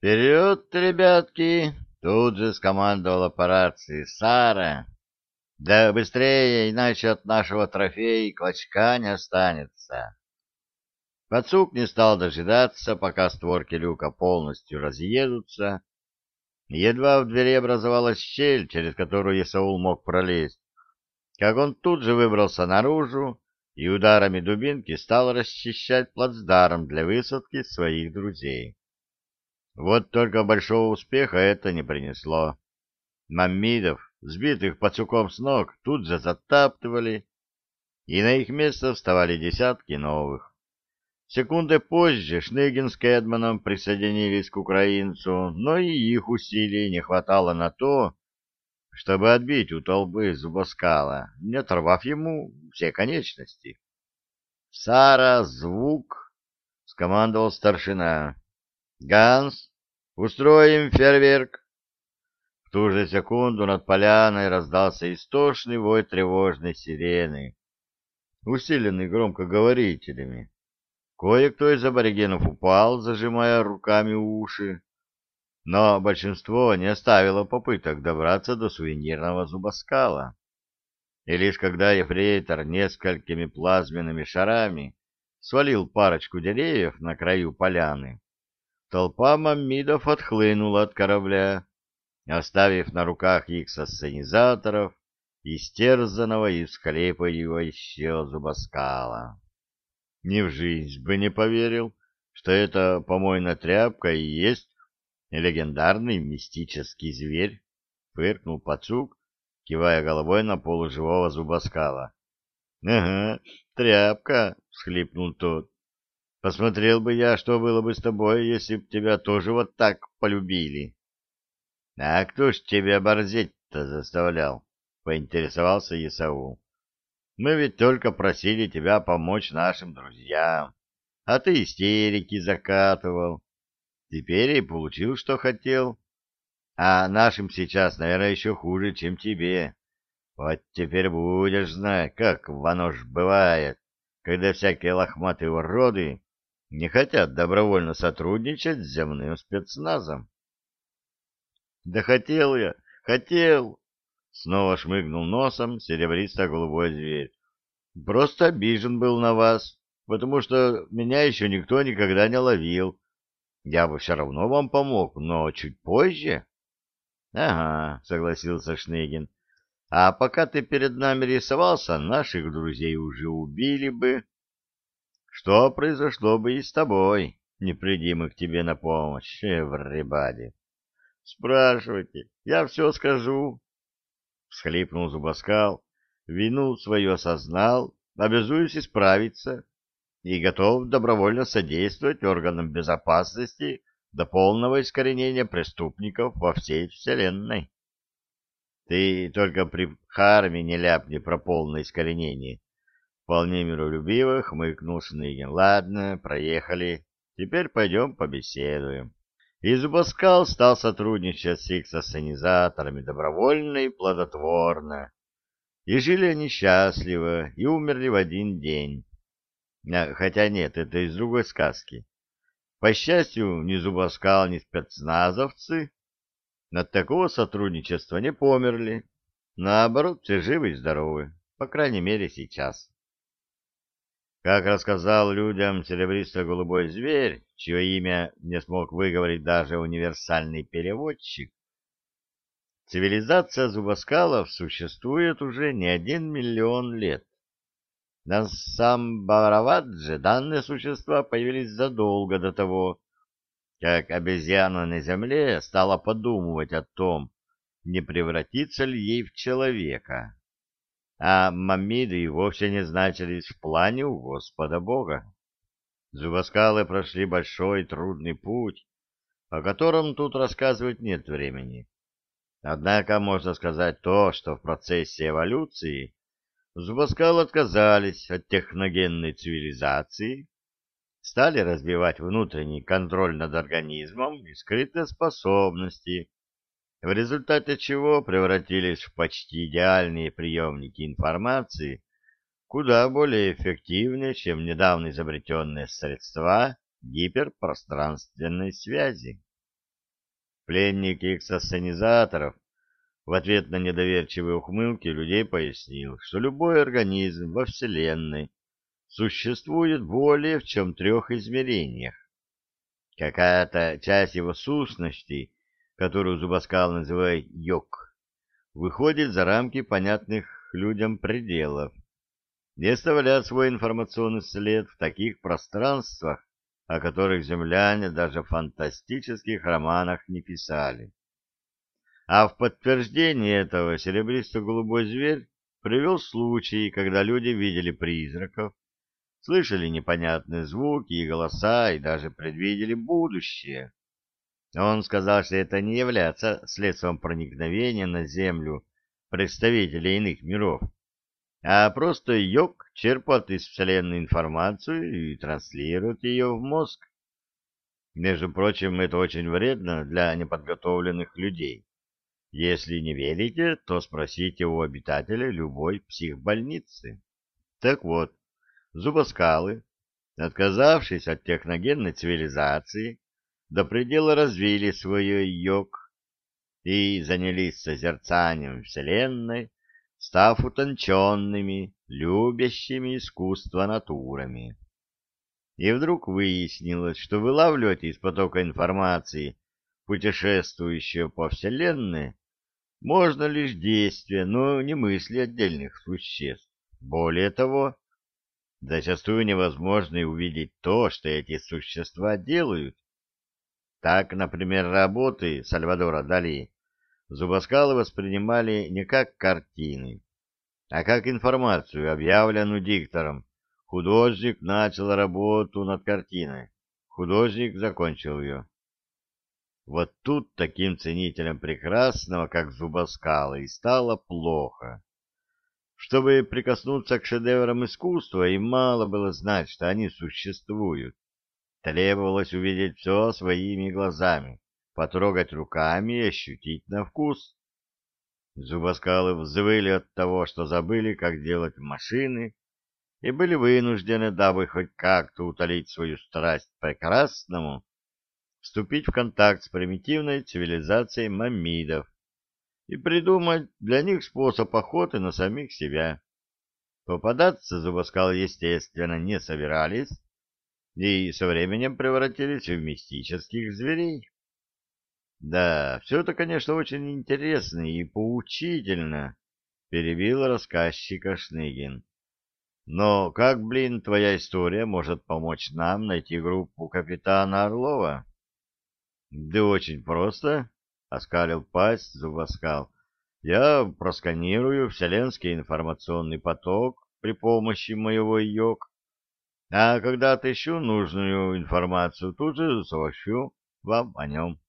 «Вперед, ребятки!» — тут же скомандовала по рации Сара. «Да быстрее, иначе от нашего трофея клочка не останется». Пацук не стал дожидаться, пока створки люка полностью разъедутся. Едва в двери образовалась щель, через которую Исаул мог пролезть, как он тут же выбрался наружу и ударами дубинки стал расчищать плацдарм для высадки своих друзей. Вот только большого успеха это не принесло. Маммидов, сбитых пацуком с ног, тут же затаптывали, и на их место вставали десятки новых. Секунды позже Шныгин с Кэдманом присоединились к украинцу, но и их усилий не хватало на то, чтобы отбить у толпы зубоскала, не оторвав ему все конечности. «Сара, звук!» — скомандовал старшина. «Ганс, устроим фейерверк!» В ту же секунду над поляной раздался истошный вой тревожной сирены, усиленный громкоговорителями. Кое-кто из аборигенов упал, зажимая руками уши, но большинство не оставило попыток добраться до сувенирного зубоскала. И лишь когда ефрейтор несколькими плазменными шарами свалил парочку деревьев на краю поляны, Толпа маммидов отхлынула от корабля, оставив на руках их сосценизаторов, истерзанного и всхлепывающего зубоскала. Ни в жизнь бы не поверил, что эта помойная тряпка и есть легендарный мистический зверь, — фыркнул пацук, кивая головой на полуживого зубоскала. — Ага, тряпка, — всхлипнул тот. Посмотрел бы я, что было бы с тобой, если б тебя тоже вот так полюбили. — А кто ж тебя борзеть-то заставлял? — поинтересовался Исаул. — Мы ведь только просили тебя помочь нашим друзьям, а ты истерики закатывал. Теперь и получил, что хотел. А нашим сейчас, наверное, еще хуже, чем тебе. Вот теперь будешь знать, как оно ж бывает, когда всякие лохматые уроды не хотят добровольно сотрудничать с земным спецназом. Да хотел я, хотел, снова шмыгнул носом серебристо-голубой зверь. Просто обижен был на вас, потому что меня еще никто никогда не ловил. Я бы все равно вам помог, но чуть позже. — Ага, — согласился Шнегин. — А пока ты перед нами рисовался, наших друзей уже убили бы что произошло бы и с тобой, не приди мы к тебе на помощь, everybody. Спрашивайте, я все скажу. Всхлипнул Зубаскал, вину свою осознал, обязуюсь исправиться и готов добровольно содействовать органам безопасности до полного искоренения преступников во всей вселенной. Ты только при Харме не ляпни про полное искоренение, Вполне миролюбиво хмыкнул Шныгин. Ладно, проехали. Теперь пойдем побеседуем. И Зубоскал стал сотрудничать с их сценизаторами добровольно и плодотворно. И жили они счастливо, и умерли в один день. А, хотя нет, это из другой сказки. По счастью, ни Зубоскал, ни спецназовцы от такого сотрудничества не померли. Наоборот, все живы и здоровы, по крайней мере, сейчас. Как рассказал людям серебристо-голубой зверь, чье имя не смог выговорить даже универсальный переводчик, цивилизация зубоскалов существует уже не один миллион лет. На Самбаравадже данные существа появились задолго до того, как обезьяна на земле стала подумывать о том, не превратиться ли ей в человека а маммиды вовсе не значились в плане у Господа Бога. Зубоскалы прошли большой трудный путь, о котором тут рассказывать нет времени. Однако можно сказать то, что в процессе эволюции зубоскалы отказались от техногенной цивилизации, стали развивать внутренний контроль над организмом и скрытые способности, в результате чего превратились в почти идеальные приемники информации, куда более эффективнее, чем недавно изобретенные средства гиперпространственной связи. Пленник эксосценизаторов в ответ на недоверчивые ухмылки людей пояснил, что любой организм во Вселенной существует более в чем трех измерениях. Какая-то часть его сущности, которую Зубаскал называет йог, выходит за рамки понятных людям пределов и оставляет свой информационный след в таких пространствах, о которых земляне даже в фантастических романах не писали. А в подтверждение этого серебристо-голубой зверь привел случаи, когда люди видели призраков, слышали непонятные звуки и голоса и даже предвидели будущее. Он сказал, что это не является следствием проникновения на Землю представителей иных миров, а просто йог черпает из Вселенной информацию и транслирует ее в мозг. Между прочим, это очень вредно для неподготовленных людей. Если не верите, то спросите у обитателя любой психбольницы. Так вот, зубоскалы, отказавшись от техногенной цивилизации, до предела развили свой йог и занялись созерцанием Вселенной, став утонченными, любящими искусство натурами. И вдруг выяснилось, что вылавливать из потока информации, путешествующего по Вселенной, можно лишь действия, но не мысли отдельных существ. Более того, зачастую невозможно увидеть то, что эти существа делают. Так, например, работы Сальвадора Дали зубоскалы воспринимали не как картины, а как информацию, объявленную диктором. Художник начал работу над картиной. Художник закончил ее. Вот тут таким ценителям прекрасного, как зубоскалы, и стало плохо. Чтобы прикоснуться к шедеврам искусства, им мало было знать, что они существуют. Требовалось увидеть все своими глазами потрогать руками и ощутить на вкус. Зубоскалы взвыли от того, что забыли, как делать машины, и были вынуждены, дабы хоть как-то утолить свою страсть прекрасному, вступить в контакт с примитивной цивилизацией мамидов и придумать для них способ охоты на самих себя. Попадаться зубоскалы, естественно, не собирались и со временем превратились в мистических зверей. Да, все это, конечно, очень интересно и поучительно, перебил рассказчика Шныгин. Но как, блин, твоя история может помочь нам найти группу капитана Орлова? Да очень просто, оскалил пасть зубоскал. Я просканирую вселенский информационный поток при помощи моего йог, а когда отыщу нужную информацию, тут же сообщу вам о нем.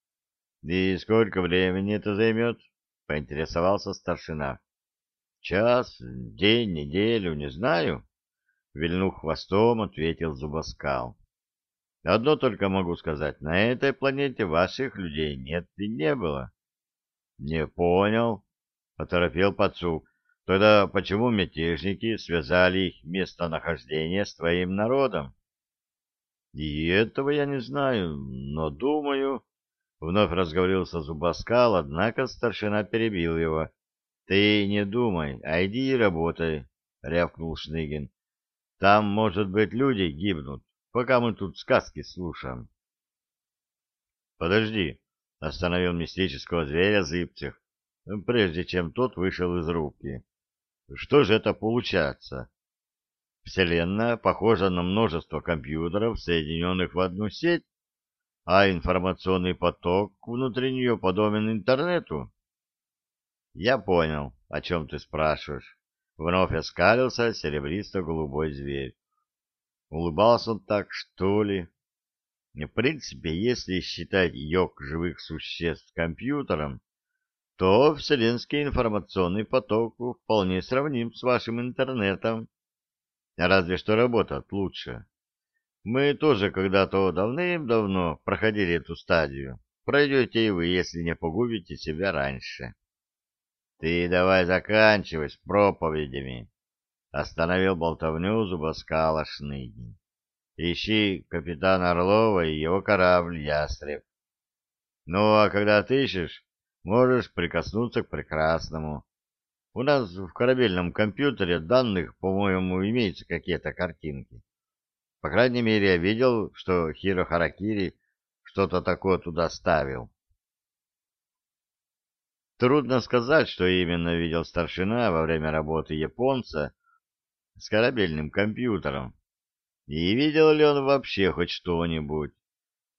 — И сколько времени это займет? — поинтересовался старшина. — Час, день, неделю, не знаю. Вильнув хвостом, ответил Зубоскал. — Одно только могу сказать. На этой планете ваших людей нет и не было. — Не понял, — оторопел Пацук. — Тогда почему мятежники связали их местонахождение с твоим народом? — И этого я не знаю, но думаю... Вновь разговорился Зубаскал, однако старшина перебил его. — Ты не думай, а иди и работай, — рявкнул Шныгин. — Там, может быть, люди гибнут, пока мы тут сказки слушаем. — Подожди, — остановил мистического зверя Зыбцев, прежде чем тот вышел из рубки. — Что же это получается? Вселенная похожа на множество компьютеров, соединенных в одну сеть, а информационный поток внутри нее подобен интернету. Я понял, о чем ты спрашиваешь. Вновь оскалился серебристо-голубой зверь. Улыбался он так, что ли? В принципе, если считать йог живых существ компьютером, то вселенский информационный поток вполне сравним с вашим интернетом. Разве что работает лучше. Мы тоже когда-то давным-давно проходили эту стадию. Пройдете и вы, если не погубите себя раньше. Ты давай заканчивай с проповедями. Остановил болтовню зубоскала Шныгин. Ищи капитана Орлова и его корабль «Ястреб». Ну, а когда отыщешь, можешь прикоснуться к прекрасному. У нас в корабельном компьютере данных, по-моему, имеются какие-то картинки. По крайней мере, я видел, что Хиро Харакири что-то такое туда ставил. Трудно сказать, что именно видел старшина во время работы японца с корабельным компьютером. И видел ли он вообще хоть что-нибудь.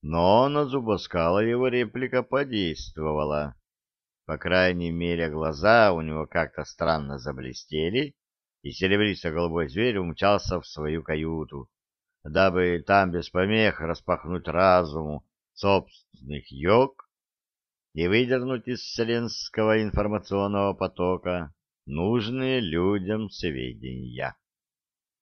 Но на Зубоскала его реплика подействовала. По крайней мере, глаза у него как-то странно заблестели, и серебристо-голубой зверь умчался в свою каюту, дабы там без помех распахнуть разуму собственных йог и выдернуть из вселенского информационного потока нужные людям сведения.